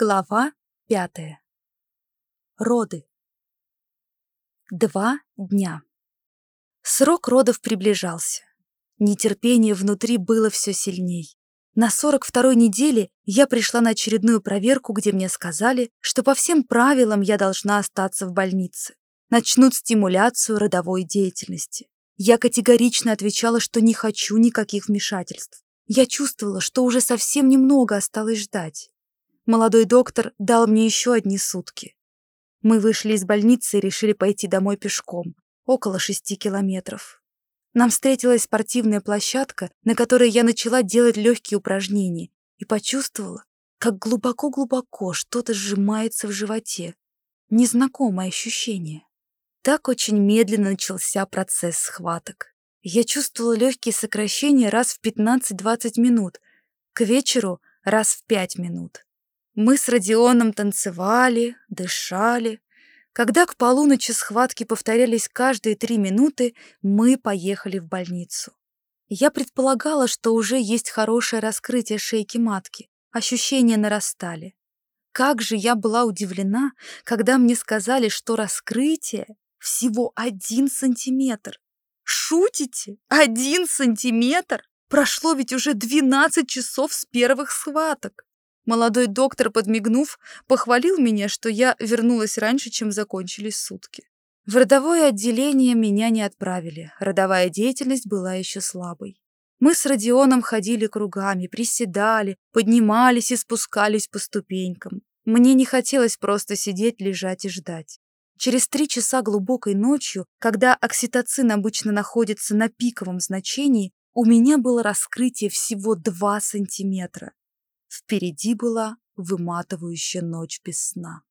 Глава пятая. Роды. Два дня. Срок родов приближался. Нетерпение внутри было все сильней. На 42-й неделе я пришла на очередную проверку, где мне сказали, что по всем правилам я должна остаться в больнице. Начнут стимуляцию родовой деятельности. Я категорично отвечала, что не хочу никаких вмешательств. Я чувствовала, что уже совсем немного осталось ждать. Молодой доктор дал мне еще одни сутки. Мы вышли из больницы и решили пойти домой пешком, около шести километров. Нам встретилась спортивная площадка, на которой я начала делать легкие упражнения и почувствовала, как глубоко-глубоко что-то сжимается в животе. Незнакомое ощущение. Так очень медленно начался процесс схваток. Я чувствовала легкие сокращения раз в 15-20 минут, к вечеру раз в 5 минут. Мы с Родионом танцевали, дышали. Когда к полуночи схватки повторялись каждые три минуты, мы поехали в больницу. Я предполагала, что уже есть хорошее раскрытие шейки матки. Ощущения нарастали. Как же я была удивлена, когда мне сказали, что раскрытие всего один сантиметр. Шутите? Один сантиметр? Прошло ведь уже 12 часов с первых схваток. Молодой доктор, подмигнув, похвалил меня, что я вернулась раньше, чем закончились сутки. В родовое отделение меня не отправили, родовая деятельность была еще слабой. Мы с Родионом ходили кругами, приседали, поднимались и спускались по ступенькам. Мне не хотелось просто сидеть, лежать и ждать. Через три часа глубокой ночью, когда окситоцин обычно находится на пиковом значении, у меня было раскрытие всего 2 сантиметра. Впереди была выматывающая ночь без сна.